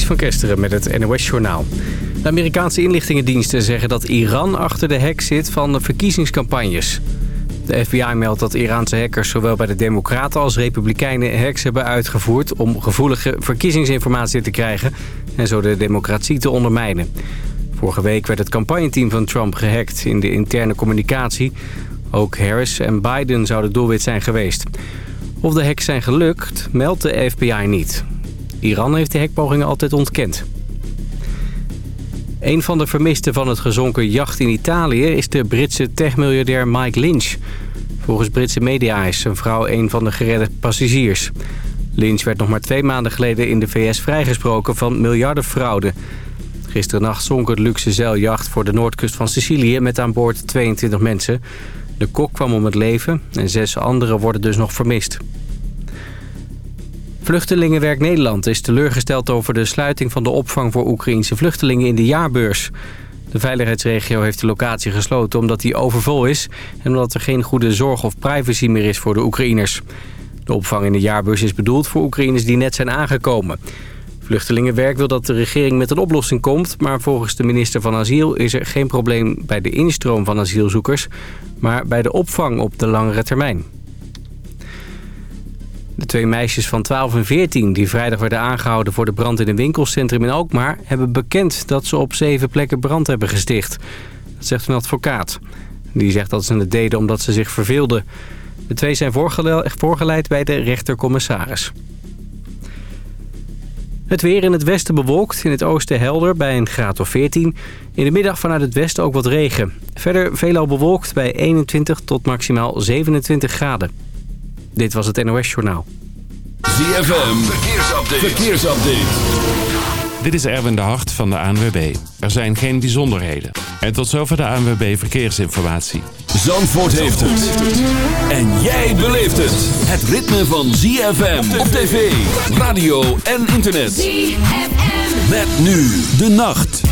Van Kesteren met het NOS-journaal. De Amerikaanse inlichtingendiensten zeggen dat Iran achter de hek zit van de verkiezingscampagnes. De FBI meldt dat Iraanse hackers zowel bij de Democraten als Republikeinen hacks hebben uitgevoerd... om gevoelige verkiezingsinformatie te krijgen en zo de democratie te ondermijnen. Vorige week werd het campagneteam van Trump gehackt in de interne communicatie. Ook Harris en Biden zouden doelwit zijn geweest. Of de hacks zijn gelukt, meldt de FBI niet. Iran heeft de hekpogingen altijd ontkend. Een van de vermisten van het gezonken jacht in Italië is de Britse techmiljardair Mike Lynch. Volgens Britse media is zijn vrouw een van de geredde passagiers. Lynch werd nog maar twee maanden geleden in de VS vrijgesproken van miljardenfraude. Gisternacht zonk het luxe zeiljacht voor de noordkust van Sicilië met aan boord 22 mensen. De kok kwam om het leven en zes anderen worden dus nog vermist. Vluchtelingenwerk Nederland is teleurgesteld over de sluiting van de opvang voor Oekraïnse vluchtelingen in de jaarbeurs. De veiligheidsregio heeft de locatie gesloten omdat die overvol is... en omdat er geen goede zorg of privacy meer is voor de Oekraïners. De opvang in de jaarbeurs is bedoeld voor Oekraïners die net zijn aangekomen. Vluchtelingenwerk wil dat de regering met een oplossing komt... maar volgens de minister van Asiel is er geen probleem bij de instroom van asielzoekers... maar bij de opvang op de langere termijn. De twee meisjes van 12 en 14 die vrijdag werden aangehouden voor de brand in een winkelcentrum in Alkmaar... hebben bekend dat ze op zeven plekken brand hebben gesticht. Dat zegt een advocaat. Die zegt dat ze het deden omdat ze zich verveelden. De twee zijn voorgeleid bij de rechtercommissaris. Het weer in het westen bewolkt, in het oosten helder bij een graad of 14. In de middag vanuit het westen ook wat regen. Verder veelal bewolkt bij 21 tot maximaal 27 graden. Dit was het NOS Journaal. ZFM, verkeersupdate. verkeersupdate. Dit is Erwin de Hart van de ANWB. Er zijn geen bijzonderheden. En tot zover de ANWB Verkeersinformatie. Zandvoort heeft het. En jij beleeft het. Het ritme van ZFM op tv, radio en internet. ZFM. Met nu de nacht.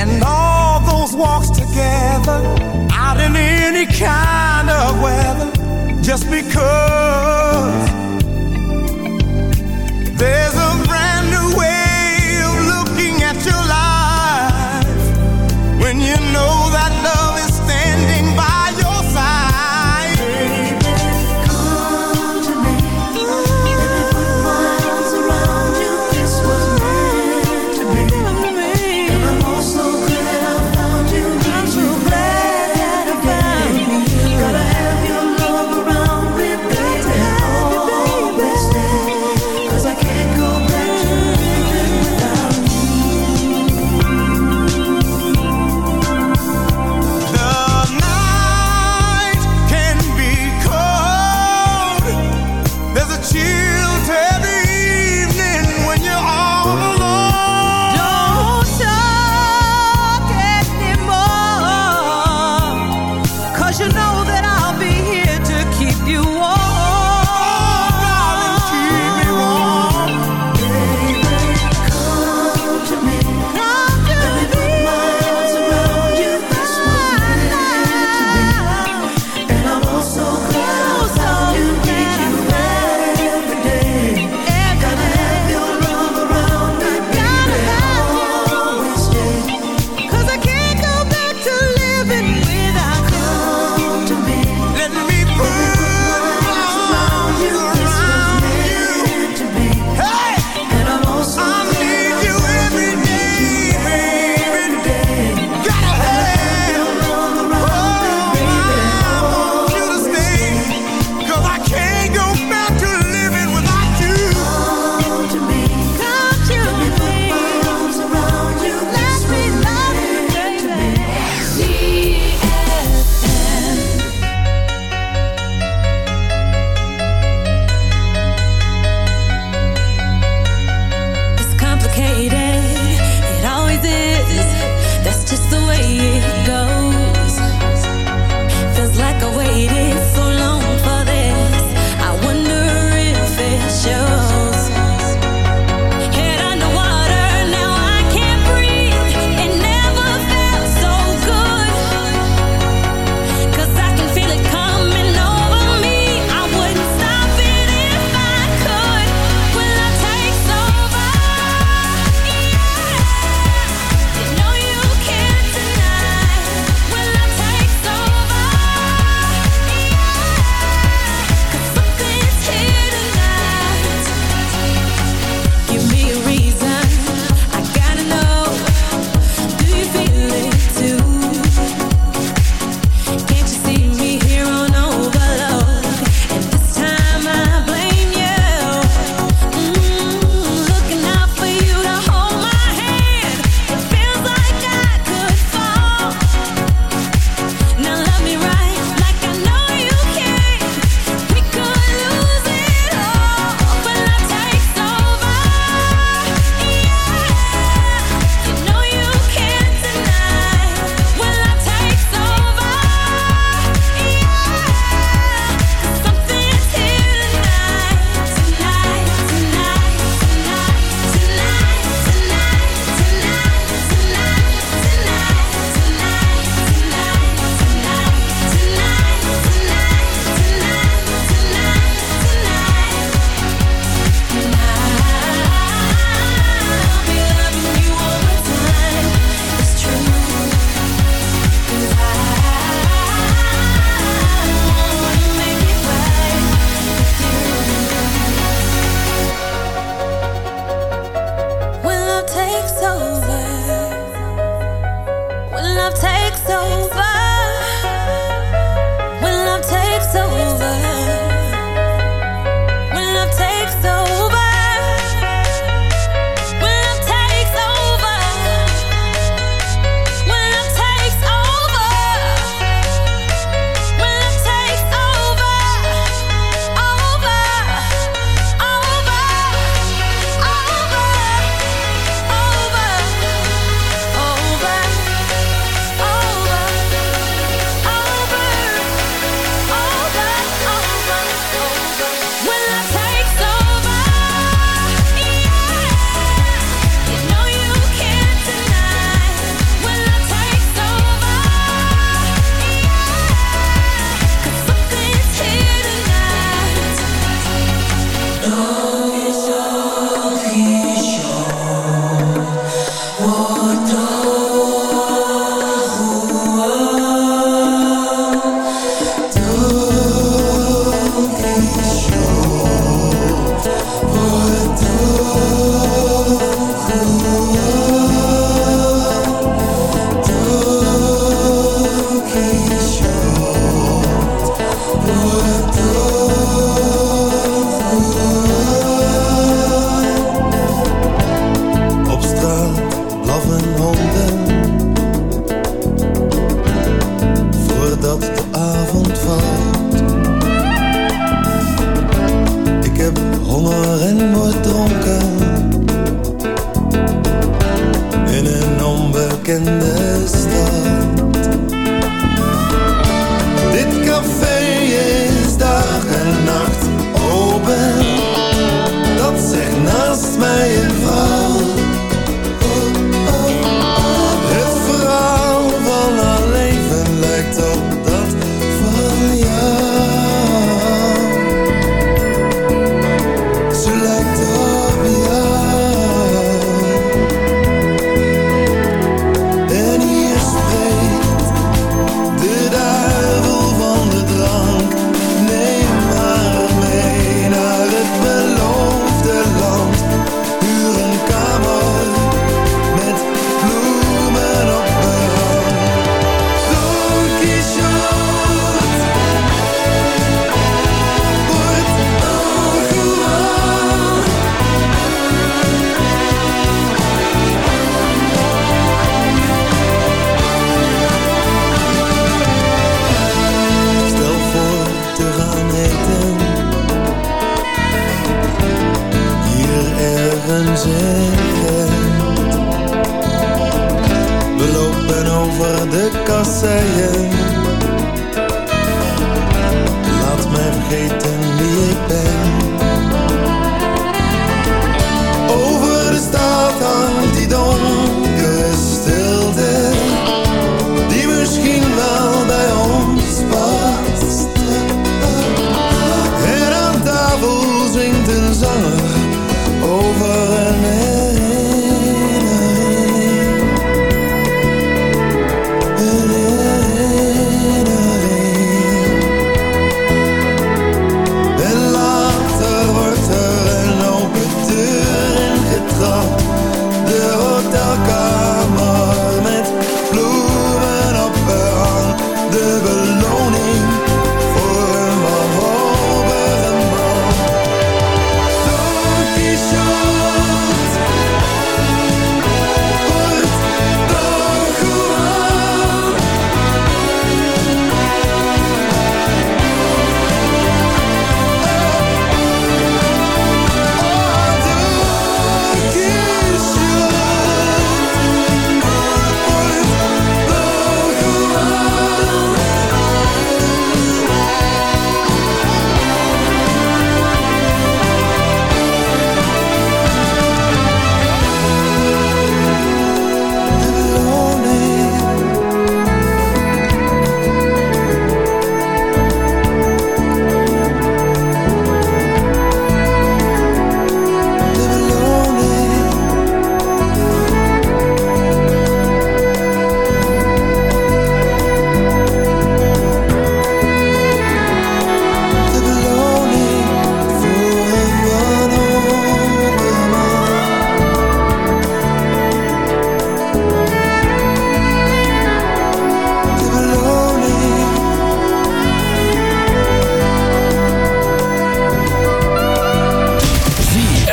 And all those walks together, out in any kind of weather, just because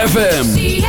ZFM.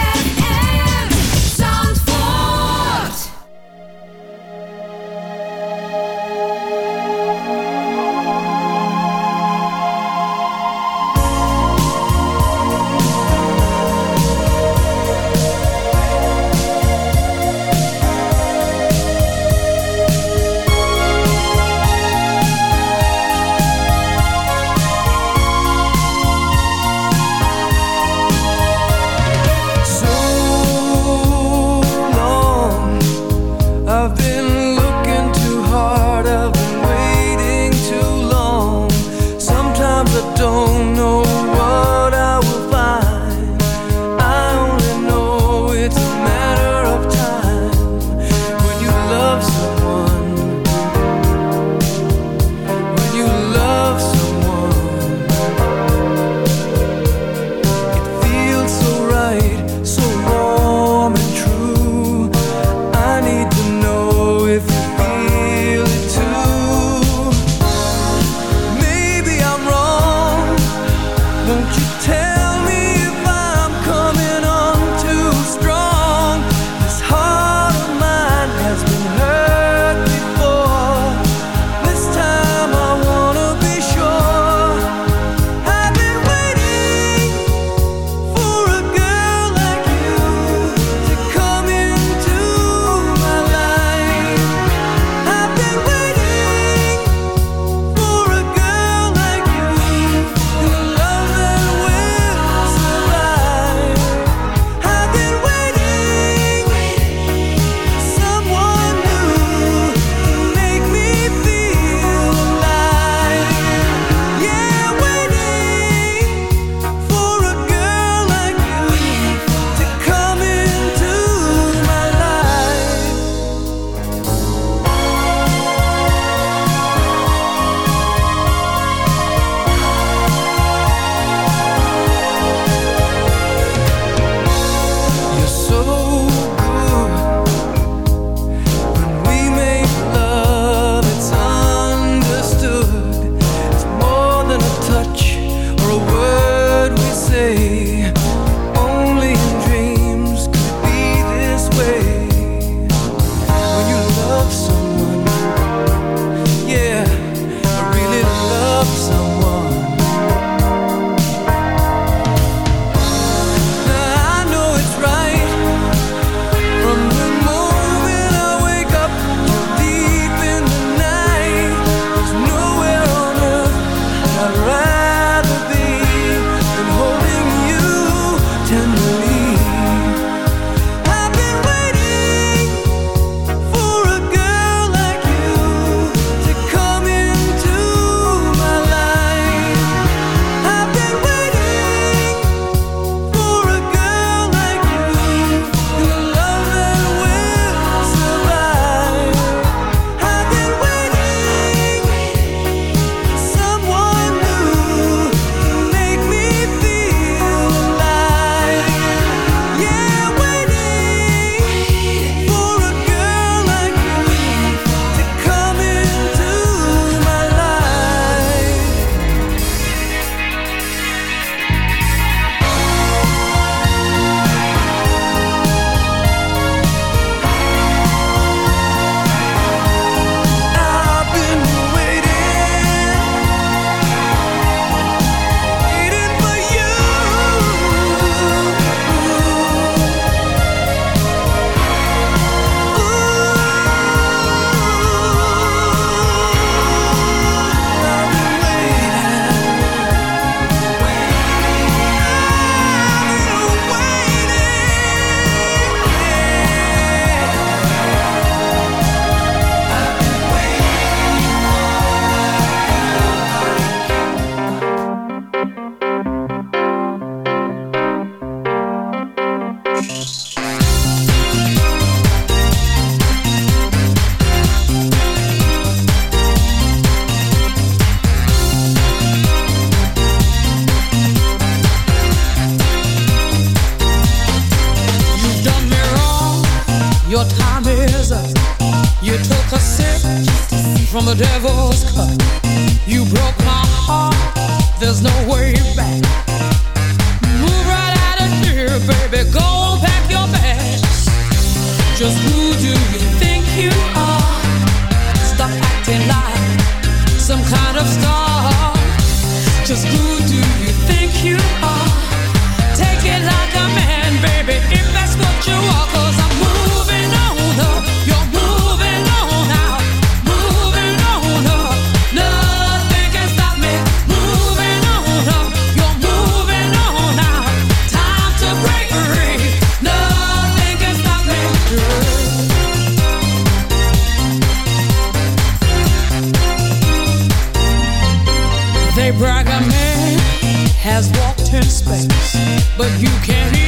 but you can't hear.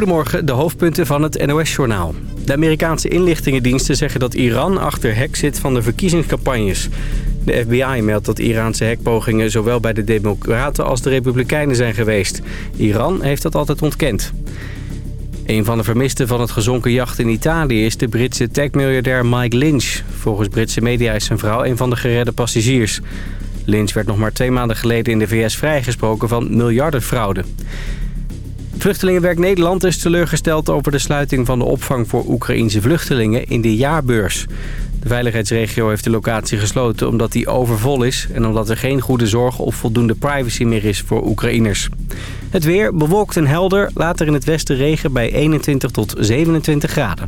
Goedemorgen, de hoofdpunten van het NOS-journaal. De Amerikaanse inlichtingendiensten zeggen dat Iran achter hek zit van de verkiezingscampagnes. De FBI meldt dat Iraanse hekpogingen zowel bij de Democraten als de Republikeinen zijn geweest. Iran heeft dat altijd ontkend. Een van de vermisten van het gezonken jacht in Italië is de Britse techmiljardair Mike Lynch. Volgens Britse media is zijn vrouw een van de geredde passagiers. Lynch werd nog maar twee maanden geleden in de VS vrijgesproken van miljardenfraude. Vluchtelingenwerk Nederland is teleurgesteld over de sluiting van de opvang voor Oekraïnse vluchtelingen in de jaarbeurs. De veiligheidsregio heeft de locatie gesloten omdat die overvol is... en omdat er geen goede zorg of voldoende privacy meer is voor Oekraïners. Het weer bewolkt en helder, later in het westen regen bij 21 tot 27 graden.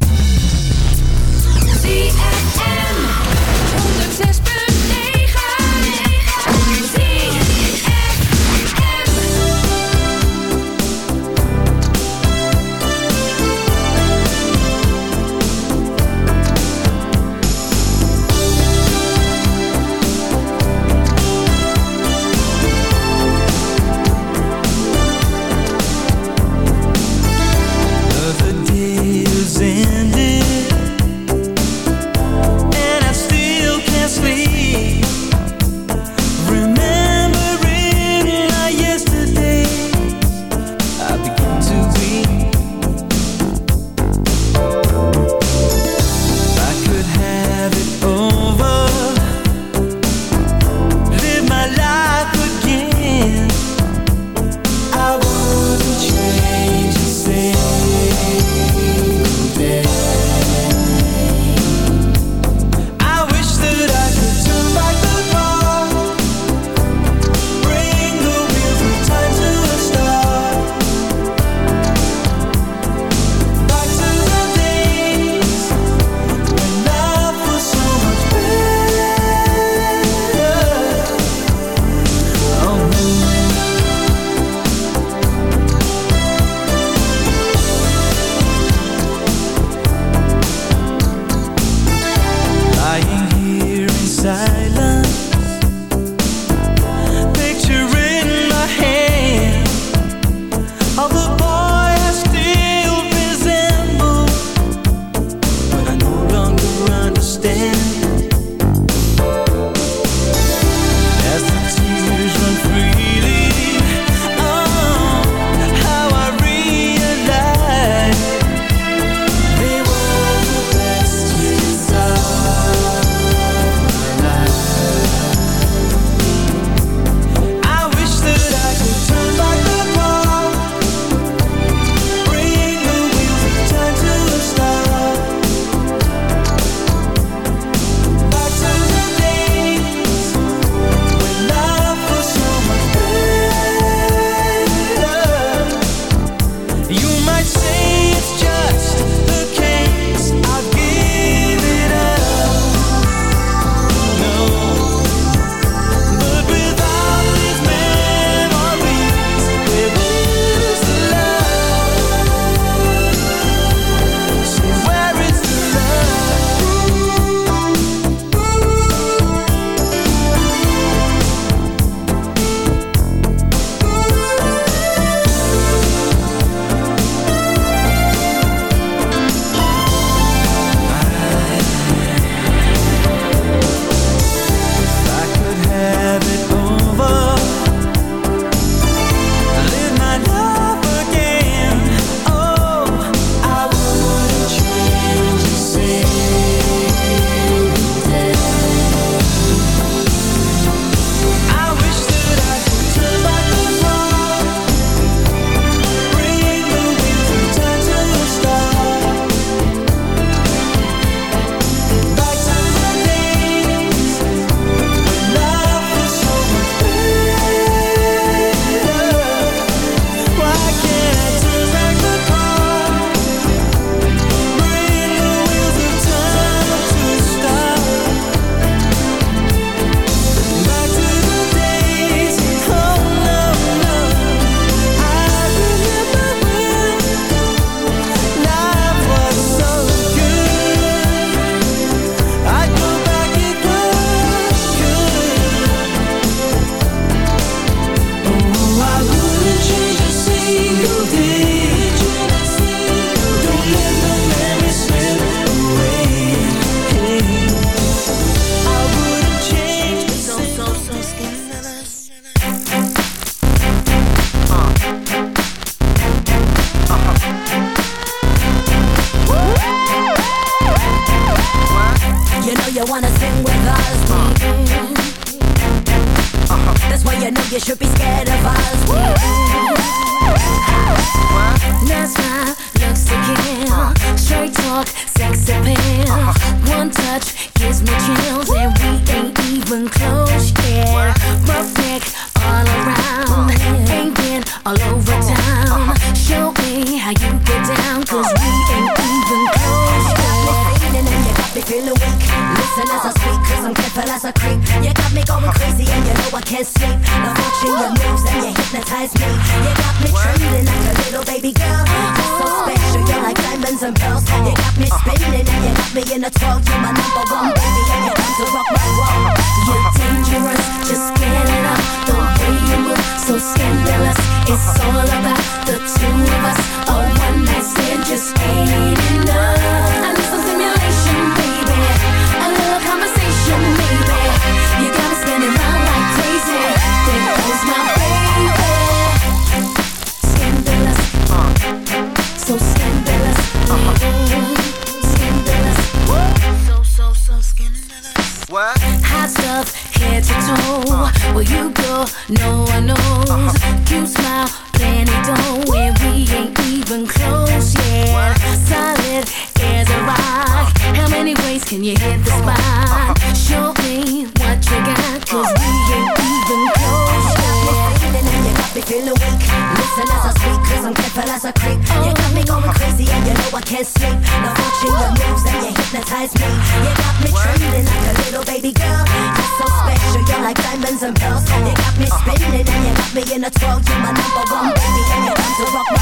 feel the Listen as I speak, cause I'm careful as I creep. You got me going crazy and you know I can't sleep. Now watching your moves and you hypnotize me. You got me trembling like a little baby girl. You're so special, you're like diamonds and pearls. You got me spinning and you got me in a twirl. You're my number one baby and you're to rock my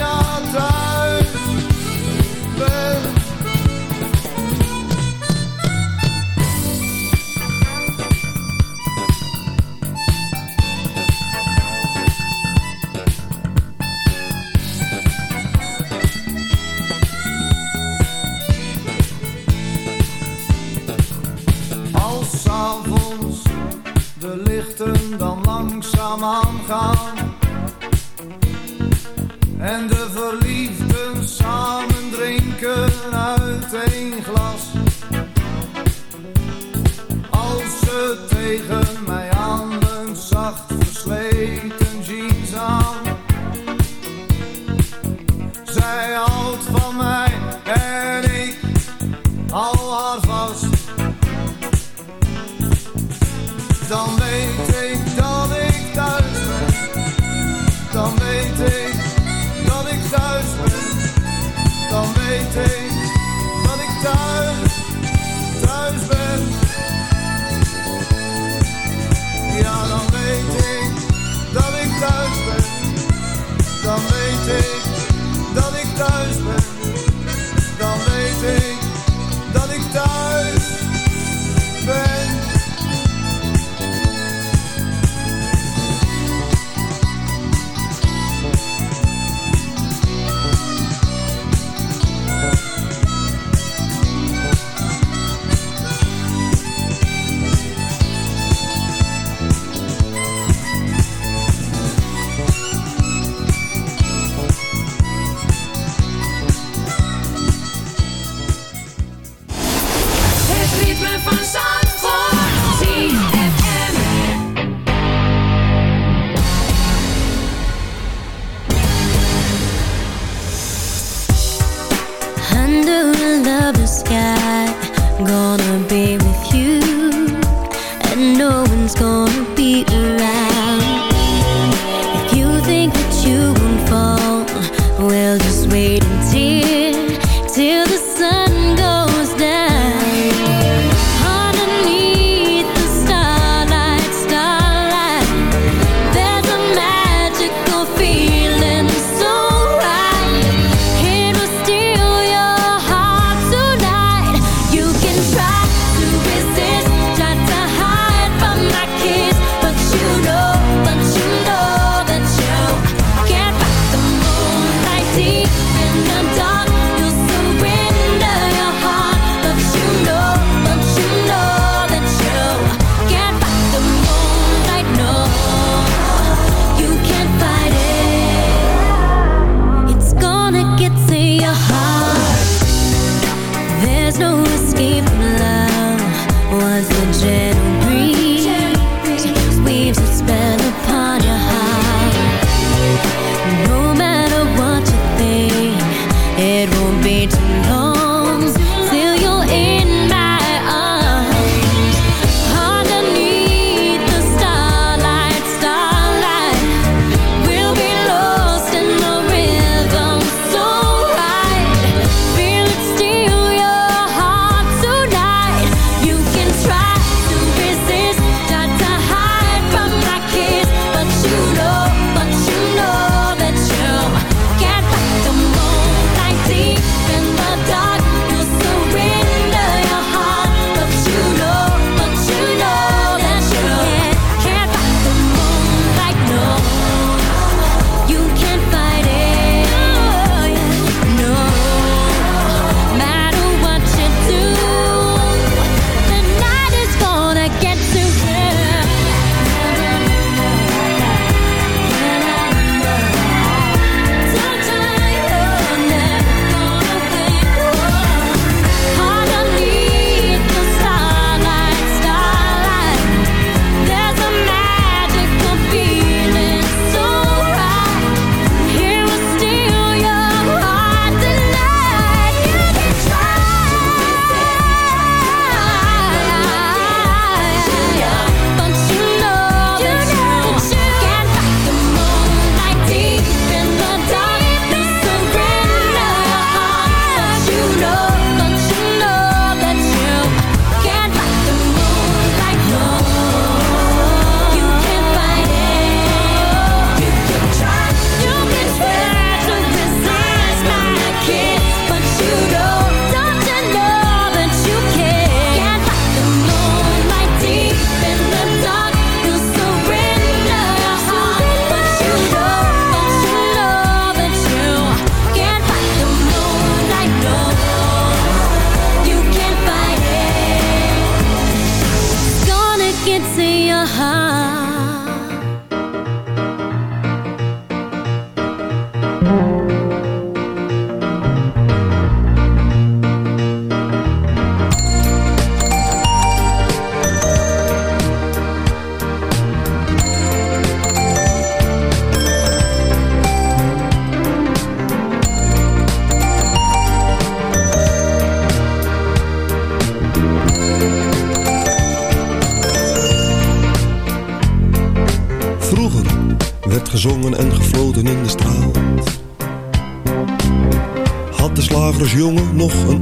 jongen nog een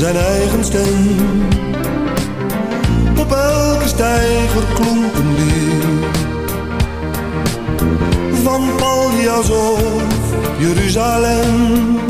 zijn eigen stem. Op elke stijger klonk weer. Van Paljas of Jeruzalem.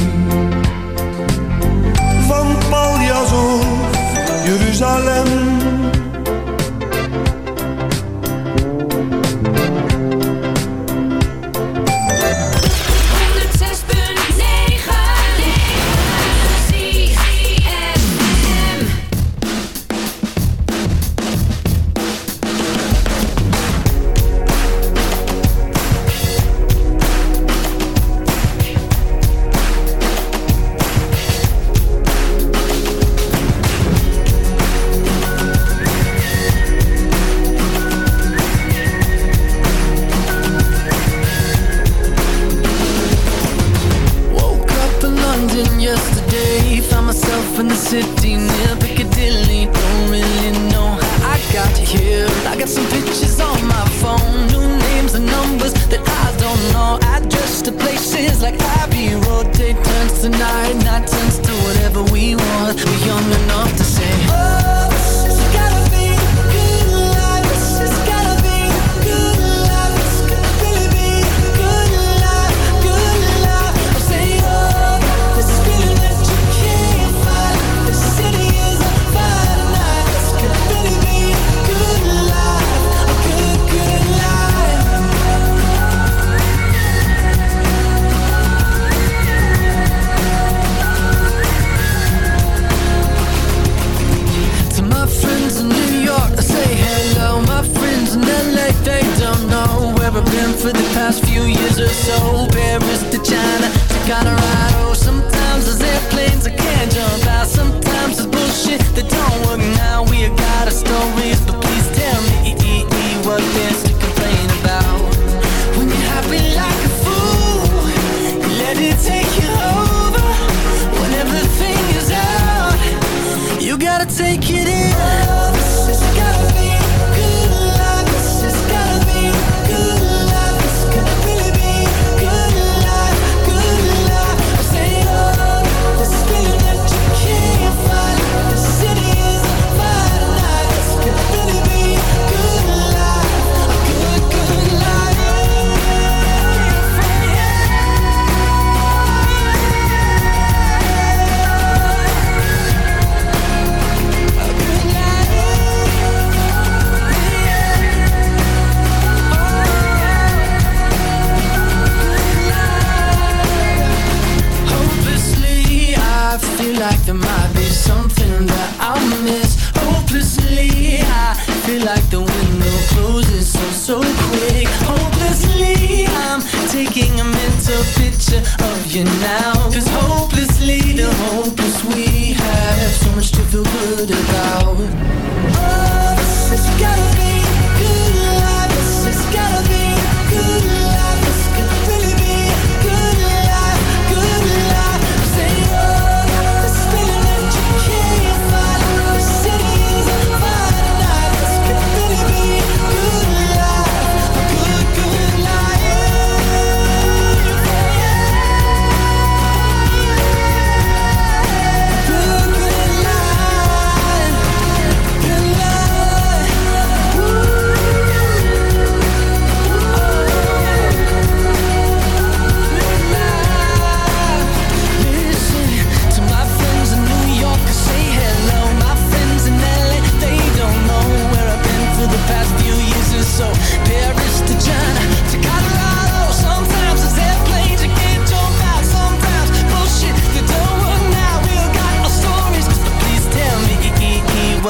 yazul Jeruzalem